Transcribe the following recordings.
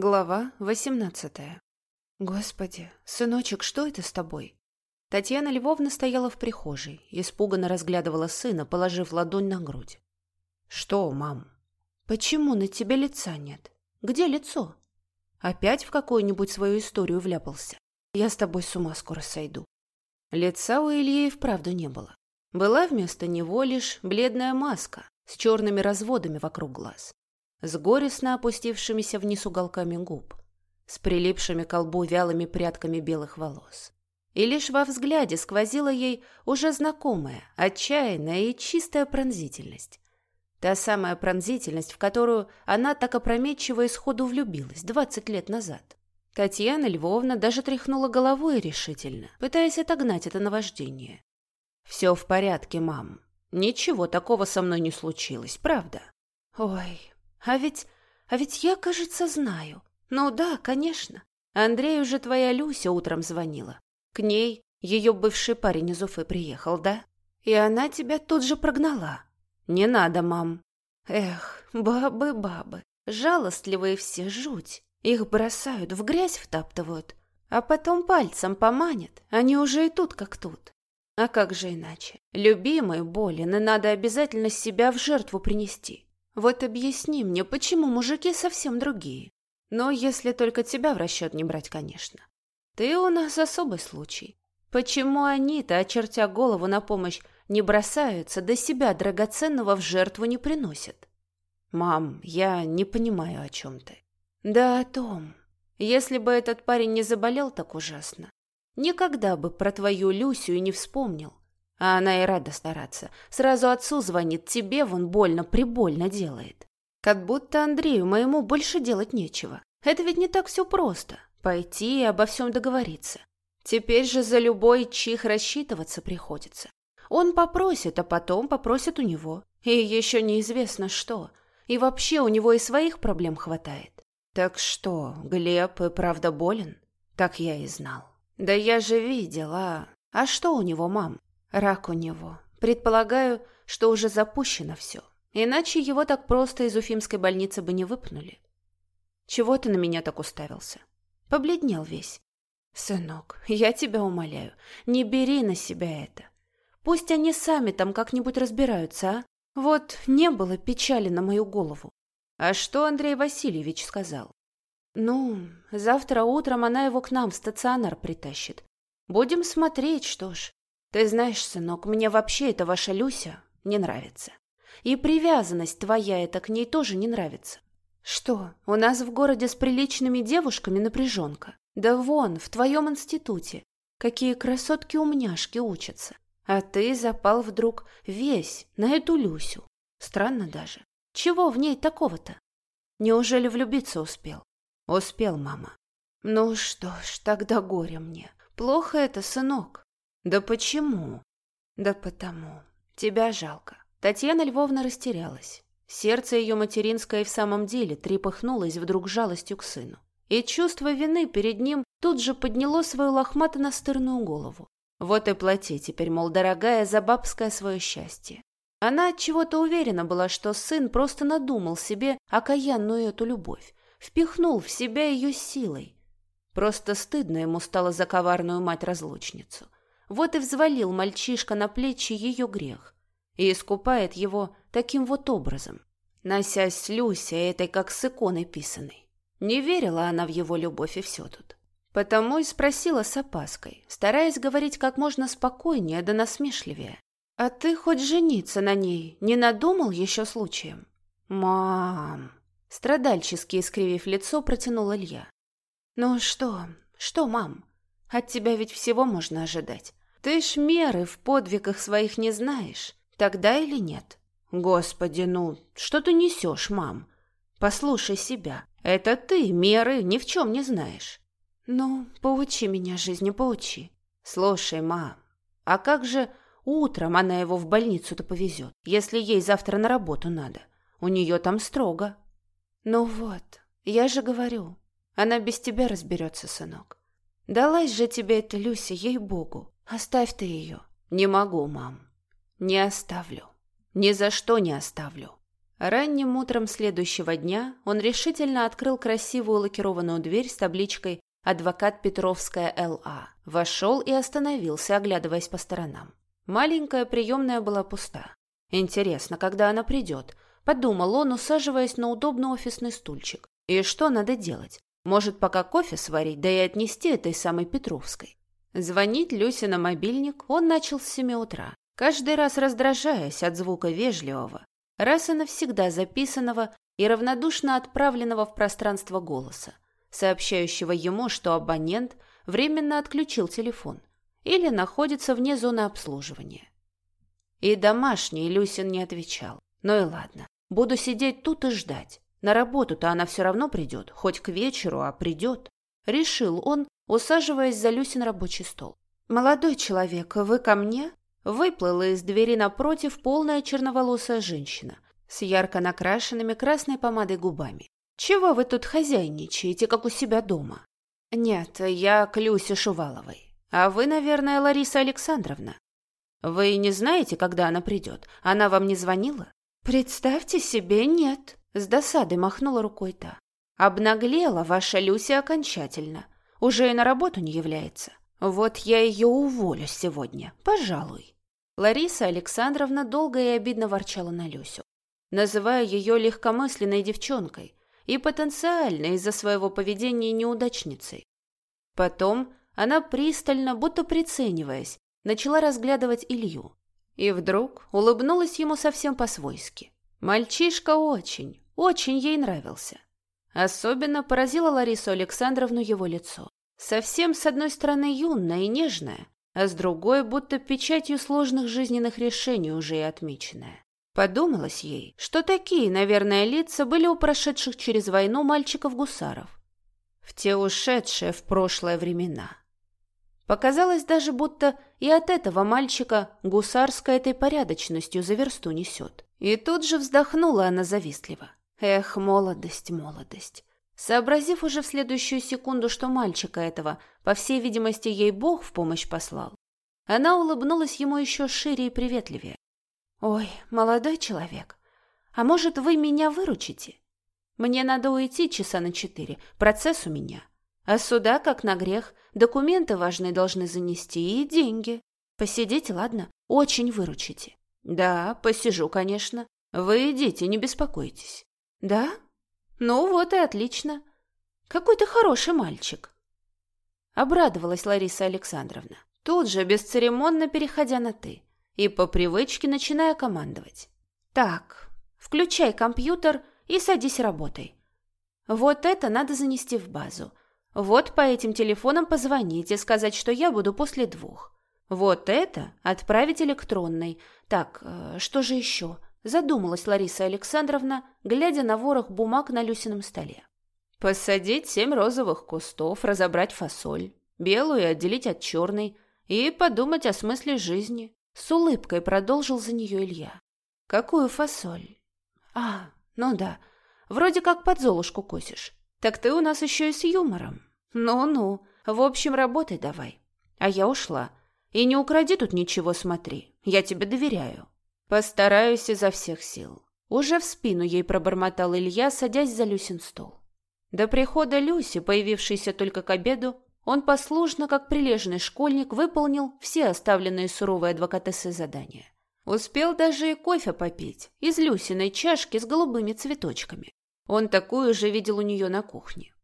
Глава восемнадцатая. Господи, сыночек, что это с тобой? Татьяна Львовна стояла в прихожей, испуганно разглядывала сына, положив ладонь на грудь. Что, мам? Почему на тебе лица нет? Где лицо? Опять в какую-нибудь свою историю вляпался? Я с тобой с ума скоро сойду. Лица у Ильи вправду не было. Была вместо него лишь бледная маска с черными разводами вокруг глаз с горестно опустившимися вниз уголками губ, с прилипшими к колбу вялыми прядками белых волос. И лишь во взгляде сквозила ей уже знакомая, отчаянная и чистая пронзительность. Та самая пронзительность, в которую она так опрометчиво и сходу влюбилась двадцать лет назад. Татьяна Львовна даже тряхнула головой решительно, пытаясь отогнать это наваждение. «Все в порядке, мам. Ничего такого со мной не случилось, правда?» «Ой, а ведь... а ведь я, кажется, знаю. Ну да, конечно. Андрею же твоя Люся утром звонила. К ней ее бывший парень из Уфы приехал, да? И она тебя тут же прогнала. Не надо, мам. Эх, бабы, бабы. Жалостливые все, жуть. Их бросают, в грязь втаптывают. А потом пальцем поманят. Они уже и тут, как тут. А как же иначе? Любимый болен, и надо обязательно себя в жертву принести. Вот объясни мне, почему мужики совсем другие? Но если только тебя в расчет не брать, конечно. Ты у нас особый случай. Почему они-то, очертя голову на помощь, не бросаются, до себя драгоценного в жертву не приносят? Мам, я не понимаю, о чем ты. Да о том. Если бы этот парень не заболел так ужасно, никогда бы про твою Люсю и не вспомнил. А она и рада стараться. Сразу отцу звонит, тебе вон больно-прибольно делает. Как будто Андрею моему больше делать нечего. Это ведь не так все просто. Пойти и обо всем договориться. Теперь же за любой чих рассчитываться приходится. Он попросит, а потом попросит у него. И еще неизвестно что. И вообще у него и своих проблем хватает. Так что, Глеб и правда болен? Так я и знал. Да я же видела. А что у него, мам? Рак у него. Предполагаю, что уже запущено все. Иначе его так просто из уфимской больницы бы не выпнули. Чего ты на меня так уставился? Побледнел весь. Сынок, я тебя умоляю, не бери на себя это. Пусть они сами там как-нибудь разбираются, а? Вот не было печали на мою голову. А что Андрей Васильевич сказал? Ну, завтра утром она его к нам в стационар притащит. Будем смотреть, что ж. Ты знаешь, сынок, мне вообще эта ваша Люся не нравится. И привязанность твоя эта к ней тоже не нравится. Что, у нас в городе с приличными девушками напряженка? Да вон, в твоем институте. Какие красотки-умняшки учатся. А ты запал вдруг весь на эту Люсю. Странно даже. Чего в ней такого-то? Неужели влюбиться успел? Успел, мама. Ну что ж, тогда горе мне. Плохо это, сынок. «Да почему?» «Да потому. Тебя жалко». Татьяна Львовна растерялась. Сердце ее материнское в самом деле трепыхнулось вдруг жалостью к сыну. И чувство вины перед ним тут же подняло свою лохмато-настырную голову. Вот и плати теперь, мол, дорогая, за бабское свое счастье. Она от чего-то уверена была, что сын просто надумал себе окаянную эту любовь, впихнул в себя ее силой. Просто стыдно ему стало за коварную мать-разлучницу. Вот и взвалил мальчишка на плечи ее грех и искупает его таким вот образом, носясь с Люсей этой как с иконой писаной. Не верила она в его любовь и все тут. Потому и спросила с опаской, стараясь говорить как можно спокойнее да насмешливее. «А ты хоть жениться на ней не надумал еще случаем?» «Мам!» Страдальчески искривив лицо, протянул Илья. «Ну что, что, мам? От тебя ведь всего можно ожидать. Ты ж меры в подвигах своих не знаешь, тогда или нет? Господи, ну, что ты несешь, мам? Послушай себя. Это ты меры ни в чем не знаешь. Ну, поучи меня жизни, поучи. Слушай, мам, а как же утром она его в больницу-то повезет, если ей завтра на работу надо? У нее там строго. Ну вот, я же говорю, она без тебя разберется, сынок. Далась же тебе эта Люся, ей-богу. Оставь ты ее. Не могу, мам. Не оставлю. Ни за что не оставлю. Ранним утром следующего дня он решительно открыл красивую лакированную дверь с табличкой «Адвокат Петровская Л.А». Вошел и остановился, оглядываясь по сторонам. Маленькая приемная была пуста. Интересно, когда она придет? Подумал он, усаживаясь на удобный офисный стульчик. И что надо делать? Может, пока кофе сварить, да и отнести этой самой Петровской. Звонить Люсе на мобильник он начал с семи утра, каждый раз раздражаясь от звука вежливого, раз и навсегда записанного и равнодушно отправленного в пространство голоса, сообщающего ему, что абонент временно отключил телефон или находится вне зоны обслуживания. И домашний Люсин не отвечал. Ну и ладно, буду сидеть тут и ждать. На работу-то она все равно придет, хоть к вечеру, а придет. Решил он, усаживаясь за Люсин рабочий стол. «Молодой человек, вы ко мне?» Выплыла из двери напротив полная черноволосая женщина с ярко накрашенными красной помадой губами. «Чего вы тут хозяйничаете, как у себя дома?» «Нет, я к Люсе Шуваловой. А вы, наверное, Лариса Александровна. Вы не знаете, когда она придет? Она вам не звонила?» «Представьте себе, нет», — с досадой махнула рукой та. «Обнаглела ваша Люся окончательно. Уже и на работу не является. Вот я ее уволю сегодня, пожалуй». Лариса Александровна долго и обидно ворчала на Люсю, называя ее легкомысленной девчонкой и потенциально из-за своего поведения неудачницей. Потом она пристально, будто прицениваясь, начала разглядывать Илью. И вдруг улыбнулась ему совсем по-свойски. Мальчишка очень, очень ей нравился. Особенно поразило Ларису Александровну его лицо. Совсем с одной стороны юное и нежное, а с другой будто печатью сложных жизненных решений уже и отмеченная. Подумалось ей, что такие, наверное, лица были у прошедших через войну мальчиков-гусаров. В те ушедшие в прошлое времена. Показалось даже, будто и от этого мальчика гусарской этой порядочностью за версту несет. И тут же вздохнула она завистливо. Эх, молодость, молодость. Сообразив уже в следующую секунду, что мальчика этого, по всей видимости, ей Бог в помощь послал, она улыбнулась ему еще шире и приветливее. «Ой, молодой человек, а может, вы меня выручите? Мне надо уйти часа на четыре, процесс у меня. А сюда, как на грех, документы важные должны занести и деньги. Посидите, ладно? Очень выручите». «Да, посижу, конечно. Вы идите, не беспокойтесь». «Да? «Ну вот и отлично. Какой ты хороший мальчик!» Обрадовалась Лариса Александровна, тут же бесцеремонно переходя на «ты» и по привычке начиная командовать. «Так, включай компьютер и садись работай. Вот это надо занести в базу. Вот по этим телефонам позвонить и сказать, что я буду после двух. Вот это отправить электронной. Так, э, что же еще?» Задумалась Лариса Александровна, глядя на ворох бумаг на Люсином столе. Посадить семь розовых кустов, разобрать фасоль, белую отделить от черной и подумать о смысле жизни. С улыбкой продолжил за нее Илья. Какую фасоль? А, ну да, вроде как под золушку косишь. Так ты у нас еще и с юмором. Ну-ну, в общем, работай давай. А я ушла. И не укради тут ничего, смотри. Я тебе доверяю. Постараюсь изо всех сил. Уже в спину ей пробормотал Илья, садясь за Люсин стол. До прихода Люси, появившейся только к обеду, он послушно, как прилежный школьник, выполнил все оставленные суровой адвокатессой задания. Успел даже и кофе попить из Люсиной чашки с голубыми цветочками. Он такую же видел у нее на кухне.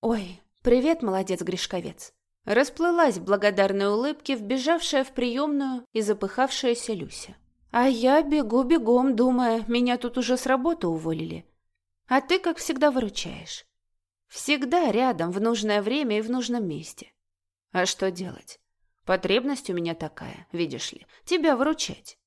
«Ой, привет, молодец Гришковец!» Расплылась в благодарной улыбке вбежавшая в приемную и запыхавшаяся Люся. А я бегу бегом, думая, меня тут уже с работы уволили. А ты, как всегда, выручаешь. Всегда рядом, в нужное время и в нужном месте. А что делать? Потребность у меня такая, видишь ли, тебя выручать.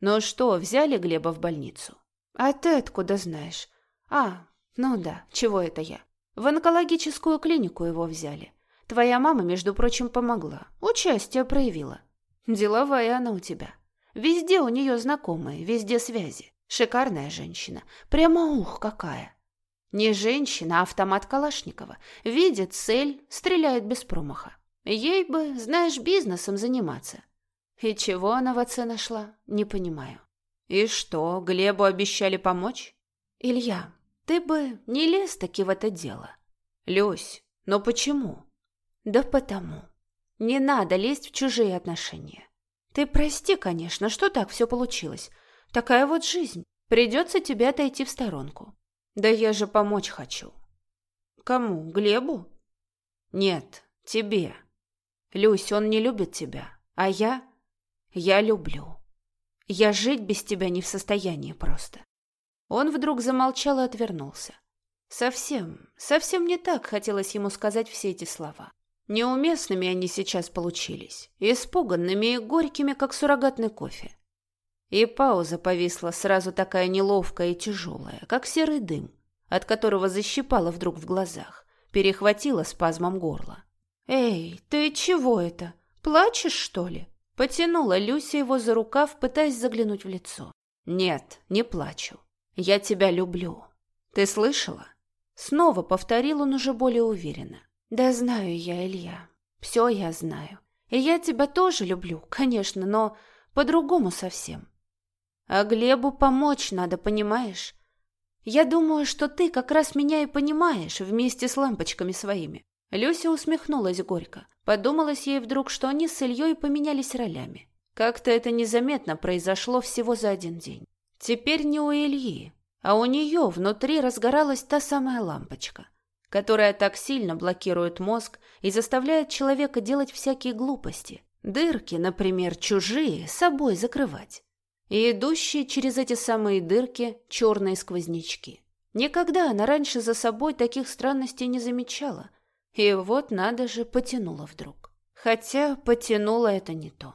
Ну что, взяли Глеба в больницу? А ты откуда знаешь? А, ну да, чего это я? В онкологическую клинику его взяли. Твоя мама, между прочим, помогла. Участие проявила. Деловая она у тебя. Везде у нее знакомые, везде связи. Шикарная женщина. Прямо ух, какая. Не женщина, а автомат Калашникова. Видит цель, стреляет без промаха. Ей бы, знаешь, бизнесом заниматься. И чего она в отце нашла, не понимаю. И что, Глебу обещали помочь? Илья, ты бы не лез таки в это дело. Люсь, но почему? Да потому. Не надо лезть в чужие отношения. Ты прости, конечно, что так все получилось. Такая вот жизнь. Придется тебе отойти в сторонку. Да я же помочь хочу. Кому? Глебу? Нет, тебе. Люсь, он не любит тебя. А я? Я люблю. Я жить без тебя не в состоянии просто. Он вдруг замолчал и отвернулся. Совсем, совсем не так хотелось ему сказать все эти слова. Неуместными они сейчас получились, испуганными и горькими, как суррогатный кофе. И пауза повисла сразу такая неловкая и тяжелая, как серый дым, от которого защипало вдруг в глазах, перехватило спазмом горла. «Эй, ты чего это? Плачешь, что ли?» Потянула Люся его за рукав, пытаясь заглянуть в лицо. «Нет, не плачу. Я тебя люблю. Ты слышала?» Снова повторил он уже более уверенно. «Да знаю я, Илья. Все я знаю. И я тебя тоже люблю, конечно, но по-другому совсем. А Глебу помочь надо, понимаешь? Я думаю, что ты как раз меня и понимаешь вместе с лампочками своими». Люся усмехнулась горько. Подумалось ей вдруг, что они с Ильей поменялись ролями. Как-то это незаметно произошло всего за один день. Теперь не у Ильи, а у нее внутри разгоралась та самая лампочка – которая так сильно блокирует мозг и заставляет человека делать всякие глупости. Дырки, например, чужие, собой закрывать. И идущие через эти самые дырки черные сквознячки. Никогда она раньше за собой таких странностей не замечала. И вот надо же, потянула вдруг. Хотя потянула это не то.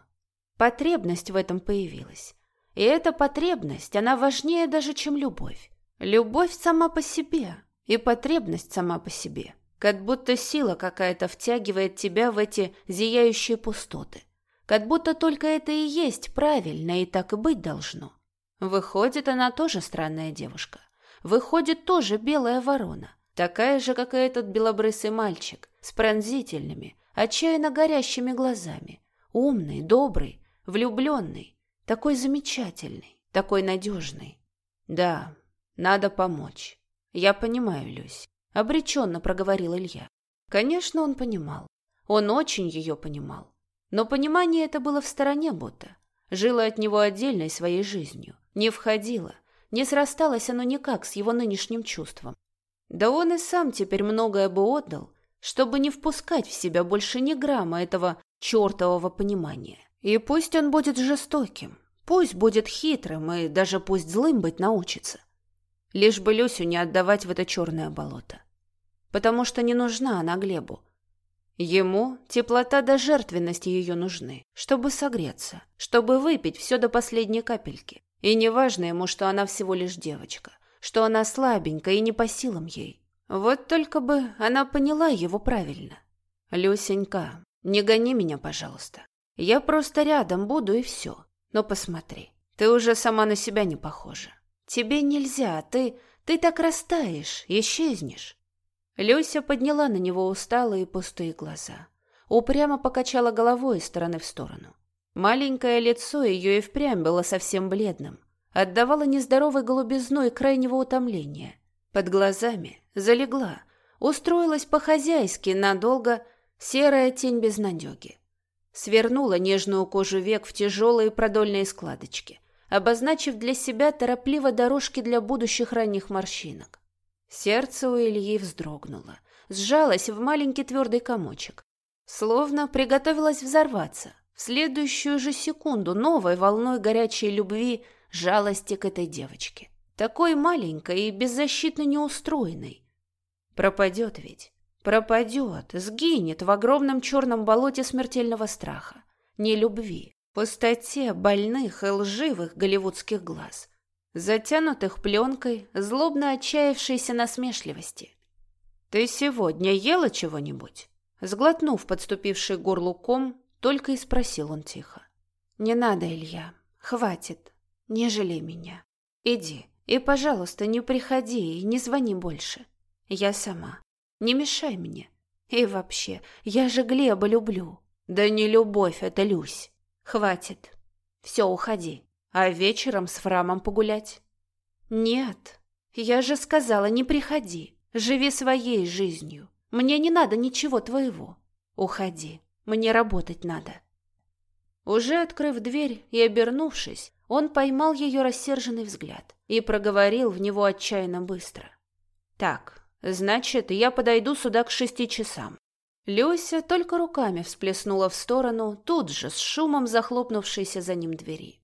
Потребность в этом появилась. И эта потребность, она важнее даже, чем любовь. Любовь сама по себе, и потребность сама по себе. Как будто сила какая-то втягивает тебя в эти зияющие пустоты. Как будто только это и есть правильно, и так и быть должно. Выходит, она тоже странная девушка. Выходит, тоже белая ворона. Такая же, как и этот белобрысый мальчик, с пронзительными, отчаянно горящими глазами. Умный, добрый, влюбленный, такой замечательный, такой надежный. Да, надо помочь. «Я понимаю, Люсь», — обреченно проговорил Илья. Конечно, он понимал. Он очень ее понимал. Но понимание это было в стороне будто. Жило от него отдельной своей жизнью. Не входило. Не срасталось оно никак с его нынешним чувством. Да он и сам теперь многое бы отдал, чтобы не впускать в себя больше ни грамма этого чертового понимания. И пусть он будет жестоким, пусть будет хитрым и даже пусть злым быть научится. Лишь бы Люсю не отдавать в это черное болото. Потому что не нужна она Глебу. Ему теплота да жертвенность ее нужны, чтобы согреться, чтобы выпить все до последней капельки. И не важно ему, что она всего лишь девочка, что она слабенькая и не по силам ей. Вот только бы она поняла его правильно. «Люсенька, не гони меня, пожалуйста. Я просто рядом буду и все. Но посмотри, ты уже сама на себя не похожа. Тебе нельзя, ты... ты так растаешь, исчезнешь. Люся подняла на него усталые пустые глаза. Упрямо покачала головой из стороны в сторону. Маленькое лицо ее и впрямь было совсем бледным. Отдавало нездоровой голубизной крайнего утомления. Под глазами залегла, устроилась по-хозяйски надолго серая тень безнадеги. Свернула нежную кожу век в тяжелые продольные складочки обозначив для себя торопливо дорожки для будущих ранних морщинок. Сердце у Ильи вздрогнуло, сжалось в маленький твердый комочек. Словно приготовилось взорваться. В следующую же секунду новой волной горячей любви жалости к этой девочке. Такой маленькой и беззащитно неустроенной. Пропадет ведь. Пропадет, сгинет в огромном черном болоте смертельного страха. Не любви, пустоте больных и лживых голливудских глаз, затянутых пленкой злобно отчаявшейся насмешливости. «Ты сегодня ела чего-нибудь?» Сглотнув подступивший горлу ком, только и спросил он тихо. «Не надо, Илья. Хватит. Не жалей меня. Иди. И, пожалуйста, не приходи и не звони больше. Я сама. Не мешай мне. И вообще, я же Глеба люблю. Да не любовь, это Люсь. Хватит. Все, уходи. А вечером с Фрамом погулять? Нет. Я же сказала, не приходи. Живи своей жизнью. Мне не надо ничего твоего. Уходи. Мне работать надо. Уже открыв дверь и обернувшись, он поймал ее рассерженный взгляд и проговорил в него отчаянно быстро. «Так, значит, я подойду сюда к шести часам». Люся только руками всплеснула в сторону, тут же с шумом захлопнувшейся за ним двери.